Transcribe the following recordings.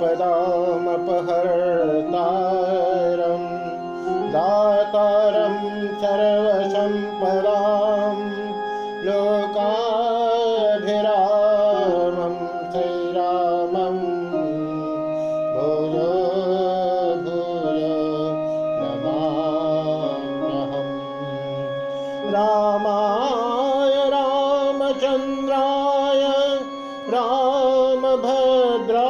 आपदामपहर्तारं दातारं सर्वसम्पदां लोकाभिरामं श्रीरामं। भूयो भूयो नमाम्यहम् रामाय रामचन्द्राय रामभद्राय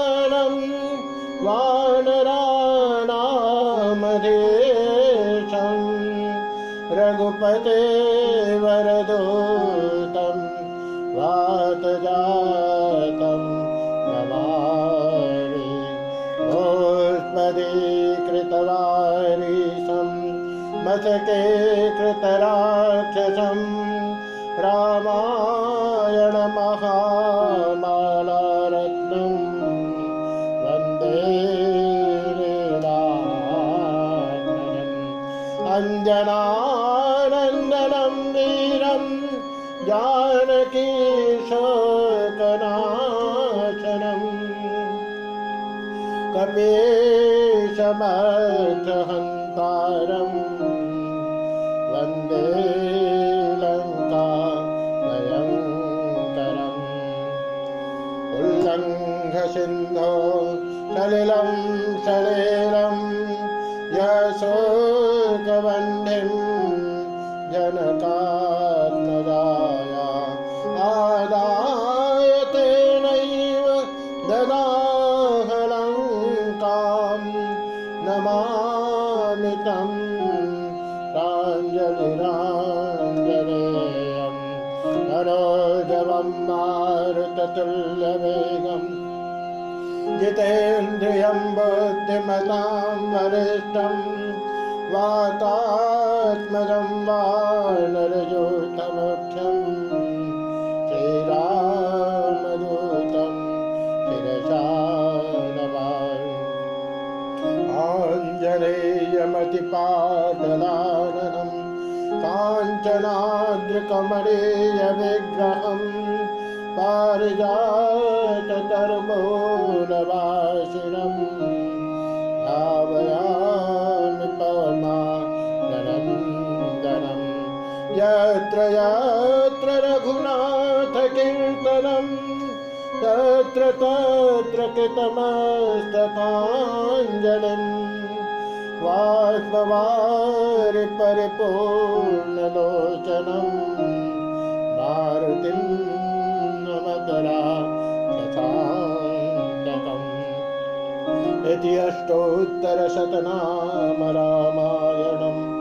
वानराणामधीशं रघुपते वरदूतं वातजातं नमामि। कृतवारीशं मशके कृतराक्षसं रामायणमहामालारत्नं अञ्जनानन्दनं वीरं जानकी शोकनाशनम् कपेशमर्थहन्तारं वंदे लङ्का भयङ्करम् उल्लङ्घसिन्धो सलिलं सलेलं यशोकवह्निं जनकात्मदाया आदाय तेनैव ददाहलङ्कां नमामि तं प्राञ्जलिराञ्जनेयं नरोजवं मारुततुल्यवेगम्। जितेन्द्रियं बुद्धिमतां वरिष्ठं वातात्मजं वानरजोतमुख्यं श्रीरामदूतं शिरसा नमामि आञ्जनेयमतिपाटलाननं काञ्चनाद्रिकमणीयविग्रहम् यत्र यत्र रघुनाथकीर्तनं तत्र तत्र कृतमस्तकाञ्जलिम् वाष्पवारि परिपूर्णलोचनं मारुतिं नमतरा शतान्तकम् इति अष्टोत्तरशतनाम रामायणम्।